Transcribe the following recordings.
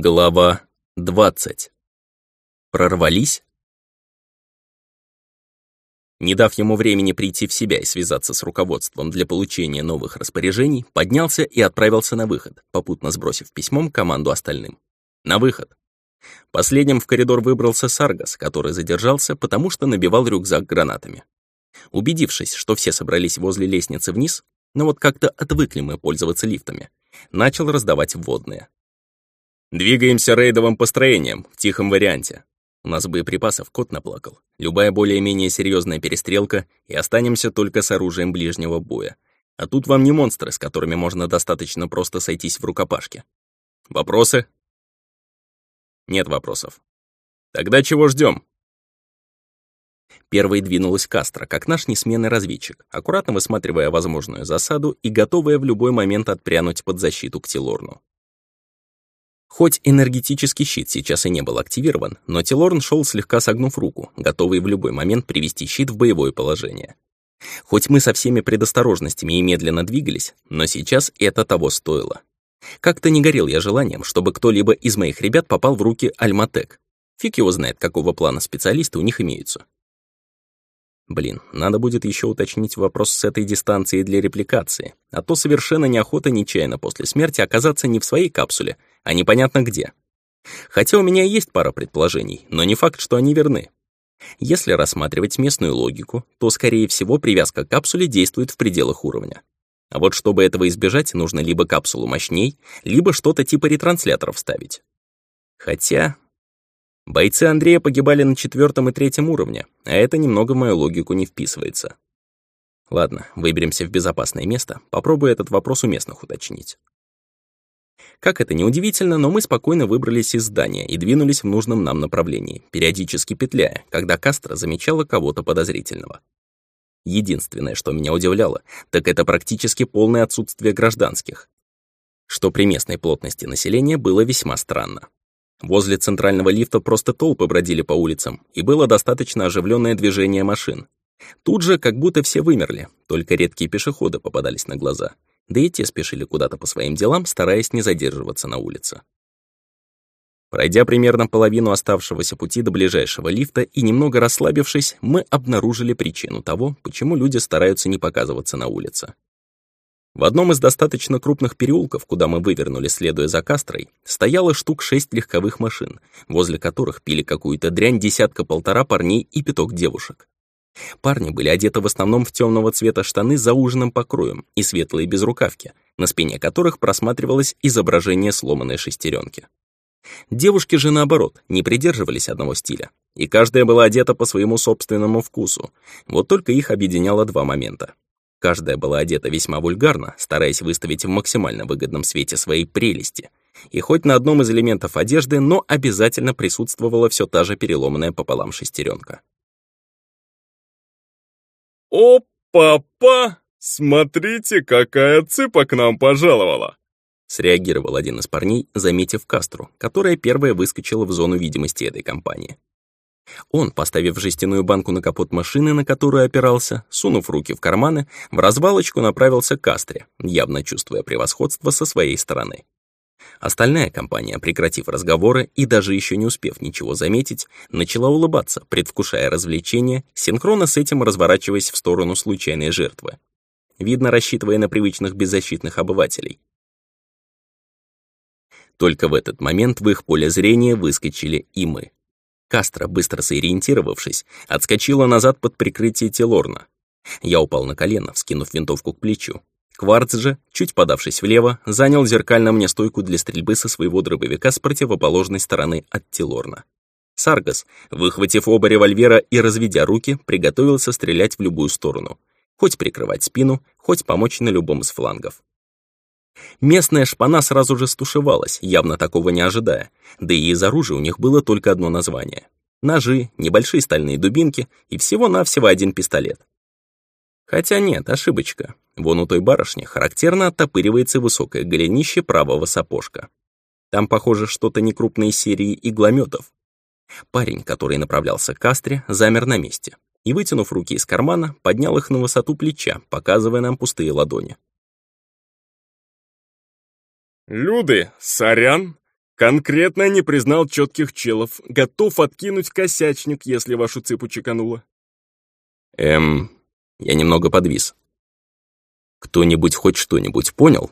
Глава 20. Прорвались? Не дав ему времени прийти в себя и связаться с руководством для получения новых распоряжений, поднялся и отправился на выход, попутно сбросив письмом команду остальным. На выход. Последним в коридор выбрался Саргас, который задержался, потому что набивал рюкзак гранатами. Убедившись, что все собрались возле лестницы вниз, но вот как-то отвыкли мы пользоваться лифтами, начал раздавать вводные. Двигаемся рейдовым построением, в тихом варианте. У нас боеприпасов кот наплакал. Любая более-менее серьезная перестрелка, и останемся только с оружием ближнего боя. А тут вам не монстры, с которыми можно достаточно просто сойтись в рукопашке. Вопросы? Нет вопросов. Тогда чего ждем? Первой двинулась Кастро, как наш несменный разведчик, аккуратно высматривая возможную засаду и готовая в любой момент отпрянуть под защиту к Тилорну. Хоть энергетический щит сейчас и не был активирован, но Тилорн шел слегка согнув руку, готовый в любой момент привести щит в боевое положение. Хоть мы со всеми предосторожностями и медленно двигались, но сейчас это того стоило. Как-то не горел я желанием, чтобы кто-либо из моих ребят попал в руки Альматек. Фиг его знает, какого плана специалисты у них имеются. Блин, надо будет еще уточнить вопрос с этой дистанцией для репликации, а то совершенно неохота нечаянно после смерти оказаться не в своей капсуле, а непонятно где. Хотя у меня есть пара предположений, но не факт, что они верны. Если рассматривать местную логику, то, скорее всего, привязка к капсуле действует в пределах уровня. А вот чтобы этого избежать, нужно либо капсулу мощней, либо что-то типа ретрансляторов ставить. Хотя... Бойцы Андрея погибали на четвертом и третьем уровне, а это немного в мою логику не вписывается. Ладно, выберемся в безопасное место, попробую этот вопрос у местных уточнить. Как это ни удивительно, но мы спокойно выбрались из здания и двинулись в нужном нам направлении, периодически петляя, когда Кастро замечала кого-то подозрительного. Единственное, что меня удивляло, так это практически полное отсутствие гражданских, что при местной плотности населения было весьма странно. Возле центрального лифта просто толпы бродили по улицам, и было достаточно оживленное движение машин. Тут же как будто все вымерли, только редкие пешеходы попадались на глаза — да и те спешили куда-то по своим делам, стараясь не задерживаться на улице. Пройдя примерно половину оставшегося пути до ближайшего лифта и немного расслабившись, мы обнаружили причину того, почему люди стараются не показываться на улице. В одном из достаточно крупных переулков, куда мы вывернули, следуя за Кастрой, стояло штук шесть легковых машин, возле которых пили какую-то дрянь десятка-полтора парней и пяток девушек. Парни были одеты в основном в темного цвета штаны с зауженным покроем и светлые безрукавки, на спине которых просматривалось изображение сломанной шестеренки. Девушки же, наоборот, не придерживались одного стиля, и каждая была одета по своему собственному вкусу, вот только их объединяло два момента. Каждая была одета весьма вульгарно, стараясь выставить в максимально выгодном свете свои прелести, и хоть на одном из элементов одежды, но обязательно присутствовала все та же переломанная пополам шестеренка. «О-папа! Смотрите, какая цыпа к нам пожаловала!» Среагировал один из парней, заметив Кастру, которая первая выскочила в зону видимости этой компании. Он, поставив жестяную банку на капот машины, на которую опирался, сунув руки в карманы, в развалочку направился к Кастре, явно чувствуя превосходство со своей стороны. Остальная компания, прекратив разговоры и даже еще не успев ничего заметить, начала улыбаться, предвкушая развлечение, синхронно с этим разворачиваясь в сторону случайной жертвы. Видно, рассчитывая на привычных беззащитных обывателей. Только в этот момент в их поле зрения выскочили и мы. Кастро, быстро сориентировавшись, отскочила назад под прикрытие Телорна. Я упал на колено, вскинув винтовку к плечу. Кварц же, чуть подавшись влево, занял зеркально мне стойку для стрельбы со своего дробовика с противоположной стороны от Тилорна. Саргас, выхватив оба револьвера и разведя руки, приготовился стрелять в любую сторону, хоть прикрывать спину, хоть помочь на любом из флангов. Местная шпана сразу же стушевалась, явно такого не ожидая, да и из оружия у них было только одно название. Ножи, небольшие стальные дубинки и всего-навсего один пистолет. Хотя нет, ошибочка. Вон у той барышни характерно оттопыривается высокое голенище правого сапожка. Там, похоже, что-то некрупной серии иглометов. Парень, который направлялся к кастре, замер на месте и, вытянув руки из кармана, поднял их на высоту плеча, показывая нам пустые ладони. «Люды, сорян, Конкретно не признал четких челов. Готов откинуть косячник, если вашу цепу чекануло. Эм, я немного подвис. Кто-нибудь хоть что-нибудь понял?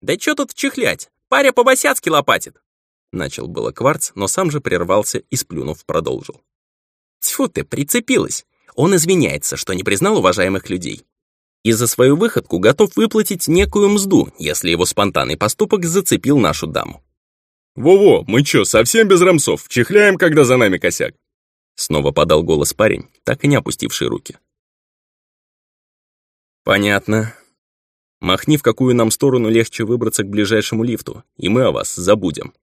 Да чё тут чихлять? Паря по-босяцки лопатит. Начал было кварц, но сам же прервался и, сплюнув, продолжил. Тьфу ты, прицепилась. Он извиняется, что не признал уважаемых людей. И за свою выходку готов выплатить некую мзду, если его спонтанный поступок зацепил нашу даму. «Во-во, мы чё, совсем без рамсов? Чихляем, когда за нами косяк?» Снова подал голос парень, так и не опустивший руки. «Понятно. Махни, в какую нам сторону легче выбраться к ближайшему лифту, и мы о вас забудем».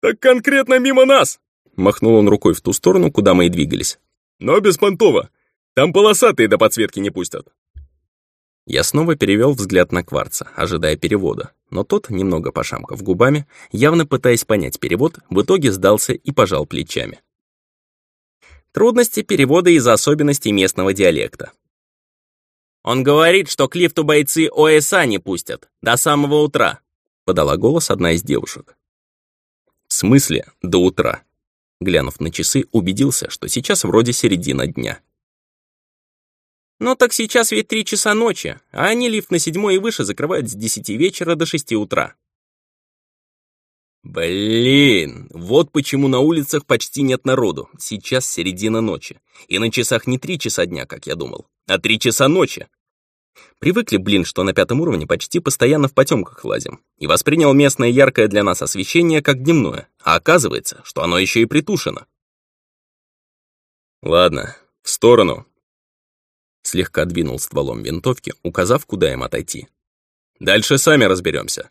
«Так конкретно мимо нас!» Махнул он рукой в ту сторону, куда мы и двигались. «Но без понтова. Там полосатые до подсветки не пустят». Я снова перевел взгляд на Кварца, ожидая перевода, но тот, немного пошамкав губами, явно пытаясь понять перевод, в итоге сдался и пожал плечами. Трудности перевода из-за особенностей местного диалекта. «Он говорит, что к лифту бойцы ОСА не пустят. До самого утра», — подала голос одна из девушек. «В смысле до утра?» Глянув на часы, убедился, что сейчас вроде середина дня. «Ну так сейчас ведь три часа ночи, а они лифт на седьмой и выше закрывают с десяти вечера до шести утра». Блин, вот почему на улицах почти нет народу. Сейчас середина ночи. И на часах не три часа дня, как я думал, а три часа ночи. Привыкли, блин, что на пятом уровне почти постоянно в потемках лазим. И воспринял местное яркое для нас освещение как дневное. А оказывается, что оно еще и притушено. Ладно, в сторону. Слегка двинул стволом винтовки, указав, куда им отойти. Дальше сами разберемся.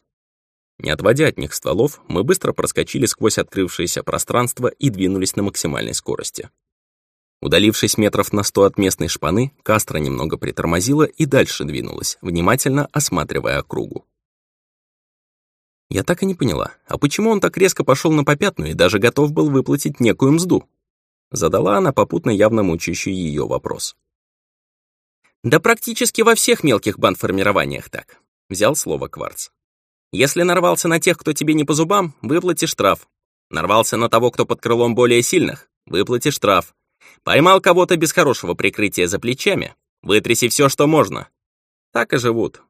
Не отводя от них стволов, мы быстро проскочили сквозь открывшееся пространство и двинулись на максимальной скорости. Удалившись метров на сто от местной шпаны, Кастро немного притормозила и дальше двинулась, внимательно осматривая округу. Я так и не поняла, а почему он так резко пошел на попятную и даже готов был выплатить некую мзду? Задала она попутно явно мучающий ее вопрос. Да практически во всех мелких бандформированиях так. Взял слово Кварц. Если нарвался на тех, кто тебе не по зубам, выплати штраф. Нарвался на того, кто под крылом более сильных, выплати штраф. Поймал кого-то без хорошего прикрытия за плечами, вытряси все, что можно. Так и живут.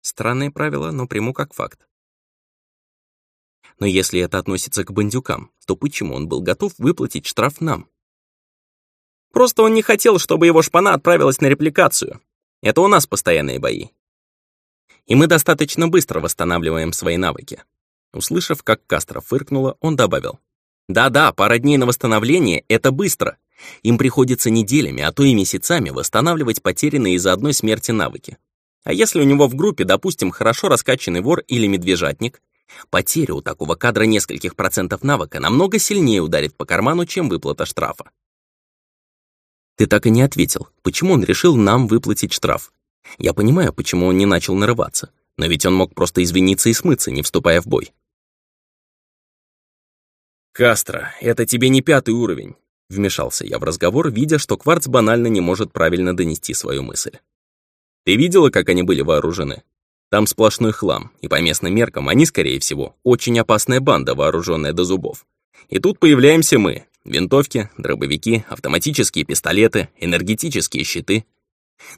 Странные правила, но приму как факт. Но если это относится к бандюкам, то почему он был готов выплатить штраф нам? Просто он не хотел, чтобы его шпана отправилась на репликацию. Это у нас постоянные бои и мы достаточно быстро восстанавливаем свои навыки. Услышав, как Кастро фыркнула, он добавил. Да-да, пара дней на восстановление — это быстро. Им приходится неделями, а то и месяцами восстанавливать потерянные из-за одной смерти навыки. А если у него в группе, допустим, хорошо раскачанный вор или медвежатник, потеря у такого кадра нескольких процентов навыка намного сильнее ударит по карману, чем выплата штрафа. Ты так и не ответил, почему он решил нам выплатить штраф. Я понимаю, почему он не начал нарываться, но ведь он мог просто извиниться и смыться, не вступая в бой. «Кастро, это тебе не пятый уровень», — вмешался я в разговор, видя, что Кварц банально не может правильно донести свою мысль. «Ты видела, как они были вооружены? Там сплошной хлам, и по местным меркам они, скорее всего, очень опасная банда, вооруженная до зубов. И тут появляемся мы. Винтовки, дробовики, автоматические пистолеты, энергетические щиты —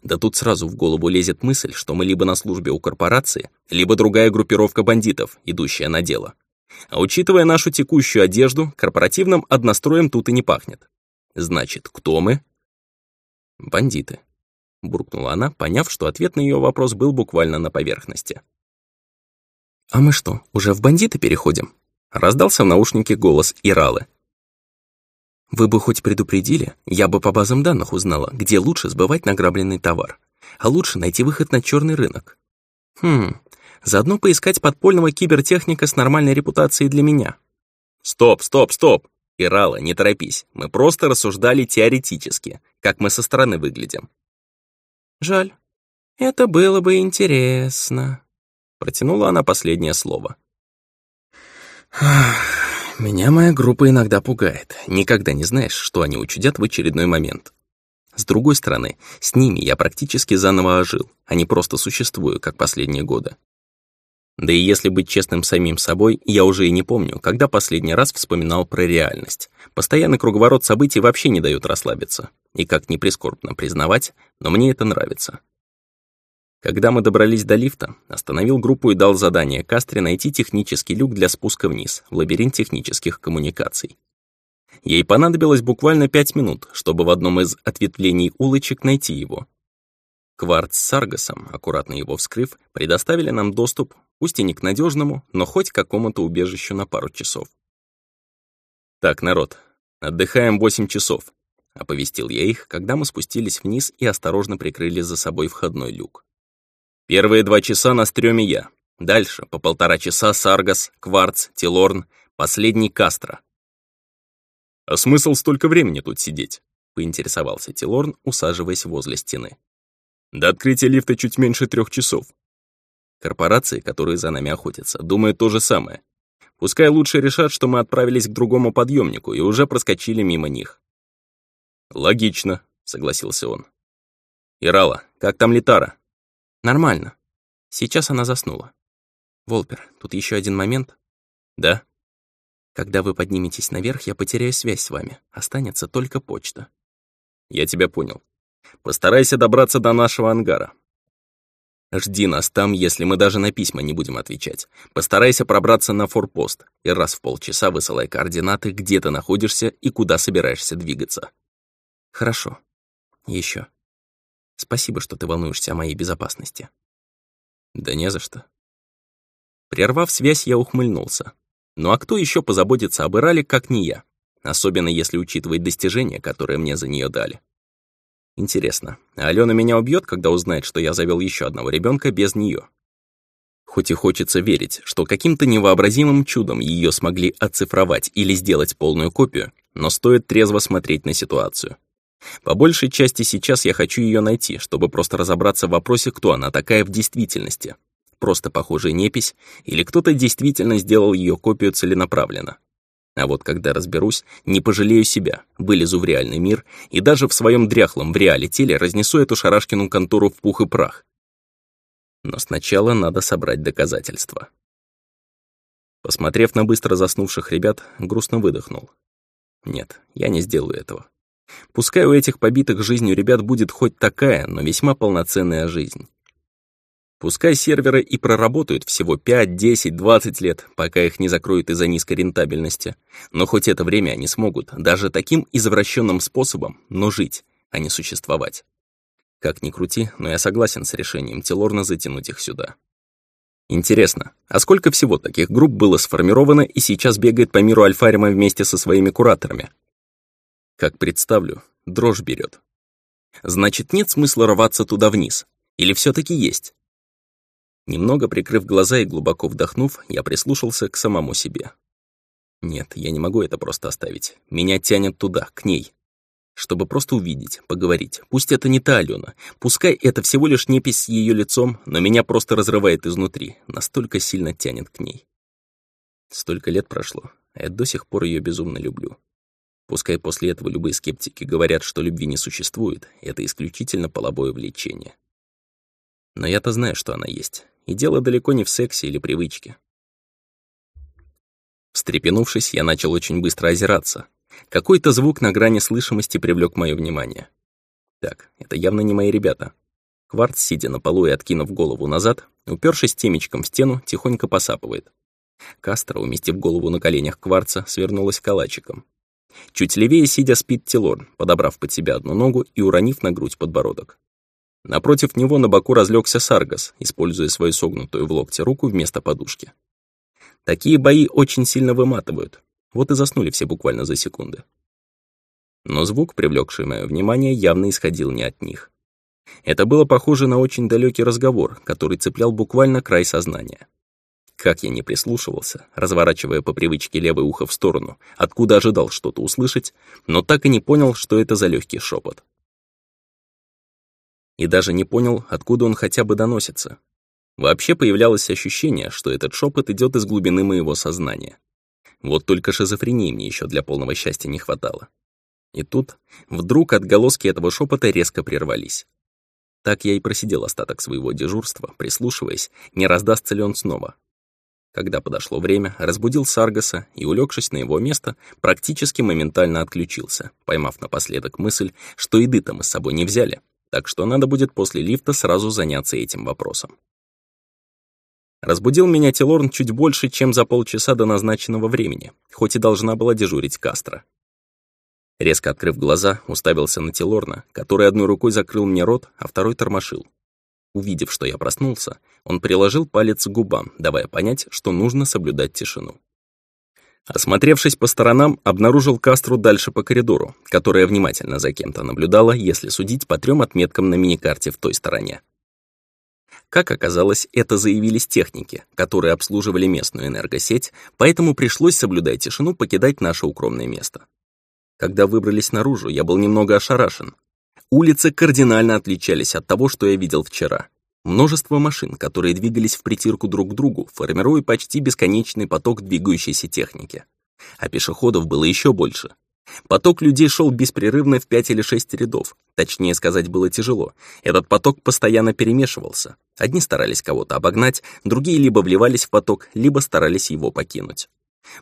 да тут сразу в голову лезет мысль, что мы либо на службе у корпорации, либо другая группировка бандитов, идущая на дело. А учитывая нашу текущую одежду, корпоративным одностроем тут и не пахнет. Значит, кто мы? Бандиты. Буркнула она, поняв, что ответ на ее вопрос был буквально на поверхности. «А мы что, уже в бандиты переходим?» Раздался в наушнике голос Иралы, вы бы хоть предупредили, я бы по базам данных узнала, где лучше сбывать награбленный товар. А лучше найти выход на черный рынок. Хм, заодно поискать подпольного кибертехника с нормальной репутацией для меня. Стоп, стоп, стоп! Ирала, не торопись, мы просто рассуждали теоретически, как мы со стороны выглядим. Жаль. Это было бы интересно. Протянула она последнее слово. Меня моя группа иногда пугает. Никогда не знаешь, что они учудят в очередной момент. С другой стороны, с ними я практически заново ожил, а не просто существую, как последние годы. Да и если быть честным самим собой, я уже и не помню, когда последний раз вспоминал про реальность. Постоянный круговорот событий вообще не дает расслабиться. И как ни прискорбно признавать, но мне это нравится. Когда мы добрались до лифта, остановил группу и дал задание Кастре найти технический люк для спуска вниз, в лабиринт технических коммуникаций. Ей понадобилось буквально пять минут, чтобы в одном из ответвлений улочек найти его. Кварц с Аргосом, аккуратно его вскрыв, предоставили нам доступ, пусть и не к надежному, но хоть к какому-то убежищу на пару часов. «Так, народ, отдыхаем 8 часов», — оповестил я их, когда мы спустились вниз и осторожно прикрыли за собой входной люк. «Первые два часа на стрёме я. Дальше по полтора часа Саргас, Кварц, Тилорн, последний Кастро». «А смысл столько времени тут сидеть?» — поинтересовался Тилорн, усаживаясь возле стены. До открытия лифта чуть меньше трех часов. Корпорации, которые за нами охотятся, думают то же самое. Пускай лучше решат, что мы отправились к другому подъемнику и уже проскочили мимо них. «Логично», — согласился он. «Ирала, как там Литара?» «Нормально. Сейчас она заснула. Волпер, тут еще один момент». «Да?» «Когда вы подниметесь наверх, я потеряю связь с вами. Останется только почта». «Я тебя понял. Постарайся добраться до нашего ангара. Жди нас там, если мы даже на письма не будем отвечать. Постарайся пробраться на форпост и раз в полчаса высылай координаты, где ты находишься и куда собираешься двигаться. Хорошо. Еще. Спасибо, что ты волнуешься о моей безопасности. Да не за что. Прервав связь, я ухмыльнулся. Ну а кто еще позаботится об Ирале, как не я? Особенно если учитывать достижения, которые мне за нее дали. Интересно, Алена меня убьет, когда узнает, что я завел еще одного ребенка без нее? Хоть и хочется верить, что каким-то невообразимым чудом ее смогли оцифровать или сделать полную копию, но стоит трезво смотреть на ситуацию. По большей части сейчас я хочу ее найти, чтобы просто разобраться в вопросе, кто она такая в действительности. Просто похожая непись, или кто-то действительно сделал ее копию целенаправленно. А вот когда разберусь, не пожалею себя, вылезу в реальный мир и даже в своем дряхлом в реале теле разнесу эту шарашкину контору в пух и прах. Но сначала надо собрать доказательства. Посмотрев на быстро заснувших ребят, грустно выдохнул. Нет, я не сделаю этого. Пускай у этих побитых жизнью ребят будет хоть такая, но весьма полноценная жизнь. Пускай серверы и проработают всего 5, 10, 20 лет, пока их не закроют из-за низкой рентабельности, но хоть это время они смогут, даже таким извращенным способом, но жить, а не существовать. Как ни крути, но я согласен с решением Телорна затянуть их сюда. Интересно, а сколько всего таких групп было сформировано и сейчас бегает по миру Альфарима вместе со своими кураторами? Как представлю, дрожь берет. Значит, нет смысла рваться туда вниз. Или все таки есть? Немного прикрыв глаза и глубоко вдохнув, я прислушался к самому себе. Нет, я не могу это просто оставить. Меня тянет туда, к ней. Чтобы просто увидеть, поговорить. Пусть это не та Алена. Пускай это всего лишь непись с ее лицом, но меня просто разрывает изнутри. Настолько сильно тянет к ней. Столько лет прошло, а я до сих пор ее безумно люблю. Пускай после этого любые скептики говорят, что любви не существует, это исключительно половое влечение. Но я-то знаю, что она есть. И дело далеко не в сексе или привычке. Встрепенувшись, я начал очень быстро озираться. Какой-то звук на грани слышимости привлек мое внимание. Так, это явно не мои ребята. Кварц, сидя на полу и откинув голову назад, упершись темечком в стену, тихонько посапывает. Кастро, уместив голову на коленях кварца, свернулась калачиком. Чуть левее сидя спит Тилорн, подобрав под себя одну ногу и уронив на грудь подбородок. Напротив него на боку разлегся Саргас, используя свою согнутую в локте руку вместо подушки. Такие бои очень сильно выматывают. Вот и заснули все буквально за секунды. Но звук, привлекший мое внимание, явно исходил не от них. Это было похоже на очень далекий разговор, который цеплял буквально край сознания. Как я не прислушивался, разворачивая по привычке левое ухо в сторону, откуда ожидал что-то услышать, но так и не понял, что это за легкий шепот и даже не понял, откуда он хотя бы доносится. Вообще появлялось ощущение, что этот шепот идет из глубины моего сознания. Вот только шизофрении мне еще для полного счастья не хватало. И тут вдруг отголоски этого шепота резко прервались. Так я и просидел остаток своего дежурства, прислушиваясь, не раздастся ли он снова. Когда подошло время, разбудил Саргаса и, улегшись на его место, практически моментально отключился, поймав напоследок мысль, что еды-то мы с собой не взяли, так что надо будет после лифта сразу заняться этим вопросом. Разбудил меня Телорн чуть больше, чем за полчаса до назначенного времени, хоть и должна была дежурить Кастро. Резко открыв глаза, уставился на Телорна, который одной рукой закрыл мне рот, а второй тормошил. Увидев, что я проснулся, он приложил палец к губам, давая понять, что нужно соблюдать тишину. Осмотревшись по сторонам, обнаружил Кастру дальше по коридору, которая внимательно за кем-то наблюдала, если судить по трем отметкам на миникарте в той стороне. Как оказалось, это заявились техники, которые обслуживали местную энергосеть, поэтому пришлось, соблюдая тишину, покидать наше укромное место. Когда выбрались наружу, я был немного ошарашен. Улицы кардинально отличались от того, что я видел вчера. Множество машин, которые двигались в притирку друг к другу, формируя почти бесконечный поток двигающейся техники. А пешеходов было еще больше. Поток людей шел беспрерывно в пять или шесть рядов. Точнее сказать было тяжело. Этот поток постоянно перемешивался. Одни старались кого-то обогнать, другие либо вливались в поток, либо старались его покинуть.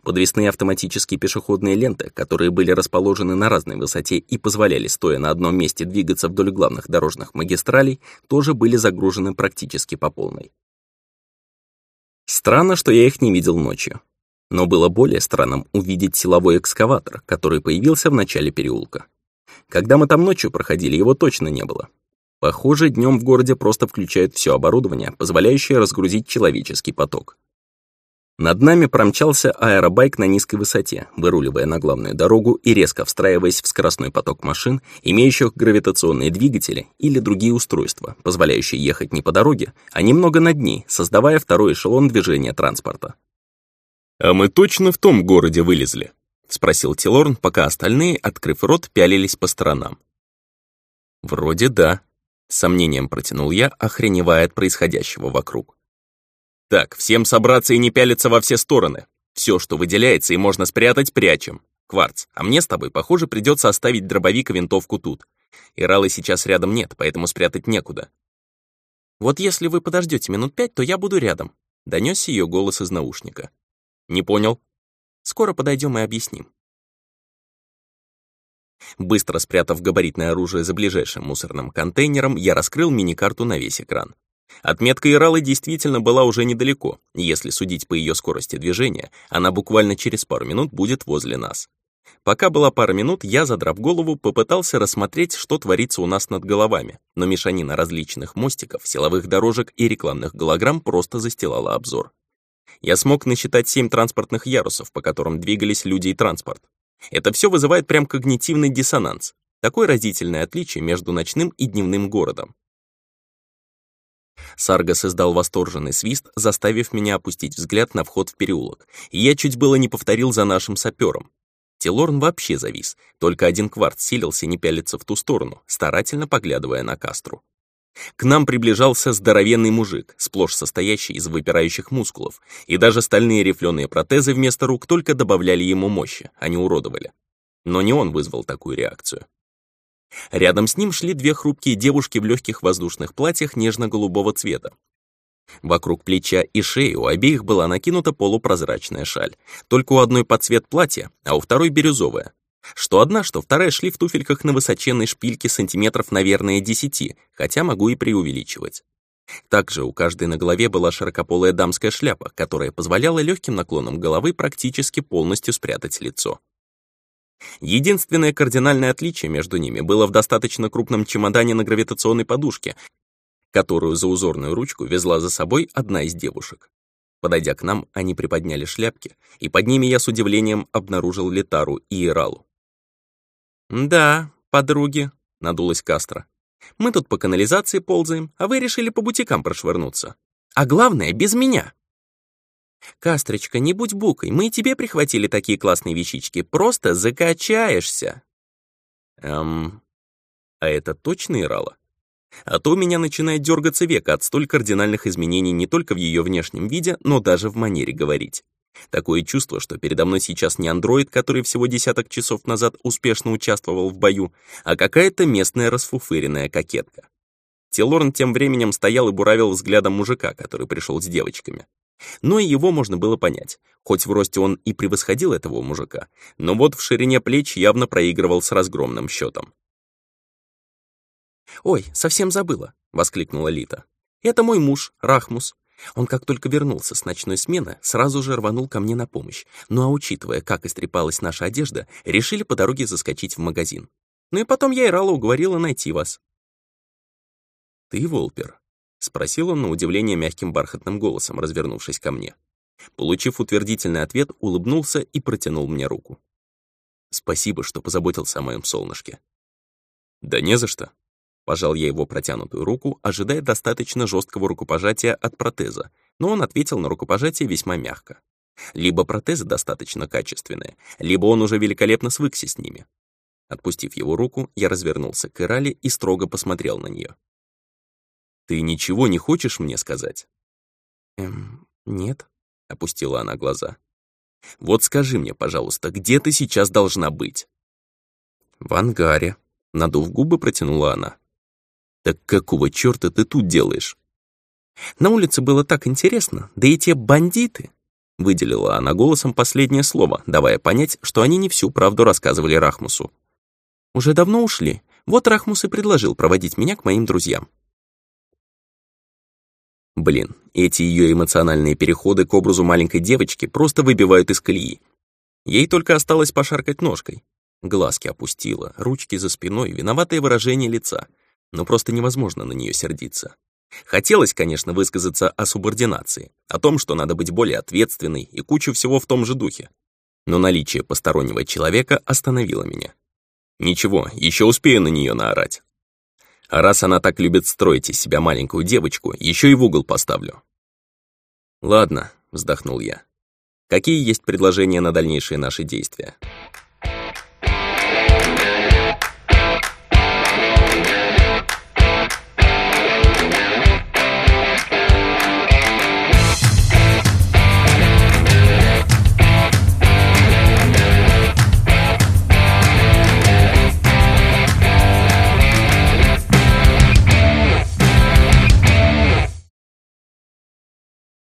Подвесные автоматические пешеходные ленты, которые были расположены на разной высоте и позволяли, стоя на одном месте, двигаться вдоль главных дорожных магистралей, тоже были загружены практически по полной. Странно, что я их не видел ночью. Но было более странным увидеть силовой экскаватор, который появился в начале переулка. Когда мы там ночью проходили, его точно не было. Похоже, днем в городе просто включают все оборудование, позволяющее разгрузить человеческий поток. Над нами промчался аэробайк на низкой высоте, выруливая на главную дорогу и резко встраиваясь в скоростной поток машин, имеющих гравитационные двигатели или другие устройства, позволяющие ехать не по дороге, а немного над ней, создавая второй эшелон движения транспорта. «А мы точно в том городе вылезли?» — спросил Тилорн, пока остальные, открыв рот, пялились по сторонам. «Вроде да», — с сомнением протянул я, охреневая от происходящего вокруг. Так, всем собраться и не пялиться во все стороны. Все, что выделяется и можно спрятать, прячем. Кварц, а мне с тобой, похоже, придется оставить дробовик и винтовку тут. Иралы сейчас рядом нет, поэтому спрятать некуда. Вот если вы подождете минут пять, то я буду рядом. Донесся ее голос из наушника. Не понял. Скоро подойдем и объясним. Быстро спрятав габаритное оружие за ближайшим мусорным контейнером, я раскрыл мини-карту на весь экран. Отметка Иралы действительно была уже недалеко. Если судить по ее скорости движения, она буквально через пару минут будет возле нас. Пока была пара минут, я, задрав голову, попытался рассмотреть, что творится у нас над головами, но мешанина различных мостиков, силовых дорожек и рекламных голограмм просто застилала обзор. Я смог насчитать семь транспортных ярусов, по которым двигались люди и транспорт. Это все вызывает прям когнитивный диссонанс. Такое разительное отличие между ночным и дневным городом. Саргас издал восторженный свист, заставив меня опустить взгляд на вход в переулок, и я чуть было не повторил за нашим сапером. Телорн вообще завис, только один кварт силился не пялиться в ту сторону, старательно поглядывая на Кастру. К нам приближался здоровенный мужик, сплошь состоящий из выпирающих мускулов, и даже стальные рифленые протезы вместо рук только добавляли ему мощи, а не уродовали. Но не он вызвал такую реакцию. Рядом с ним шли две хрупкие девушки в легких воздушных платьях нежно-голубого цвета. Вокруг плеча и шеи у обеих была накинута полупрозрачная шаль, только у одной под цвет платья, а у второй бирюзовая. Что одна, что вторая шли в туфельках на высоченной шпильке сантиметров, наверное, десяти, хотя могу и преувеличивать. Также у каждой на голове была широкополая дамская шляпа, которая позволяла легким наклоном головы практически полностью спрятать лицо. Единственное кардинальное отличие между ними было в достаточно крупном чемодане на гравитационной подушке, которую за узорную ручку везла за собой одна из девушек. Подойдя к нам, они приподняли шляпки, и под ними я с удивлением обнаружил Летару и Иралу. «Да, подруги», — надулась Кастро. «Мы тут по канализации ползаем, а вы решили по бутикам прошвырнуться. А главное, без меня». «Кастрочка, не будь букой, мы и тебе прихватили такие классные вещички, просто закачаешься!» Эм... А это точно Ирала? А то у меня начинает дергаться века от столь кардинальных изменений не только в ее внешнем виде, но даже в манере говорить. Такое чувство, что передо мной сейчас не андроид, который всего десяток часов назад успешно участвовал в бою, а какая-то местная расфуфыренная кокетка. Тилорн тем временем стоял и буравил взглядом мужика, который пришел с девочками. Но и его можно было понять. Хоть в росте он и превосходил этого мужика, но вот в ширине плеч явно проигрывал с разгромным счетом. «Ой, совсем забыла», — воскликнула Лита. «Это мой муж, Рахмус. Он как только вернулся с ночной смены, сразу же рванул ко мне на помощь. Ну а учитывая, как истрепалась наша одежда, решили по дороге заскочить в магазин. Ну и потом я Ирала уговорила найти вас». «Ты Волпер?» — спросил он на удивление мягким бархатным голосом, развернувшись ко мне. Получив утвердительный ответ, улыбнулся и протянул мне руку. «Спасибо, что позаботился о моем солнышке». «Да не за что», Пожал я его протянутую руку, ожидая достаточно жесткого рукопожатия от протеза, но он ответил на рукопожатие весьма мягко. Либо протезы достаточно качественные, либо он уже великолепно свыкся с ними. Отпустив его руку, я развернулся к Ирале и строго посмотрел на нее. «Ты ничего не хочешь мне сказать?» «Эм, нет», — опустила она глаза. «Вот скажи мне, пожалуйста, где ты сейчас должна быть?» «В ангаре», — надув губы, протянула она. «Так какого чёрта ты тут делаешь?» «На улице было так интересно, да и те бандиты!» Выделила она голосом последнее слово, давая понять, что они не всю правду рассказывали Рахмусу. «Уже давно ушли. Вот Рахмус и предложил проводить меня к моим друзьям». Блин, эти ее эмоциональные переходы к образу маленькой девочки просто выбивают из колеи. Ей только осталось пошаркать ножкой. Глазки опустила, ручки за спиной, виноватое выражение лица — но просто невозможно на нее сердиться. Хотелось, конечно, высказаться о субординации, о том, что надо быть более ответственной и кучу всего в том же духе. Но наличие постороннего человека остановило меня. Ничего, еще успею на нее наорать. А раз она так любит строить из себя маленькую девочку, еще и в угол поставлю. «Ладно», — вздохнул я. «Какие есть предложения на дальнейшие наши действия?»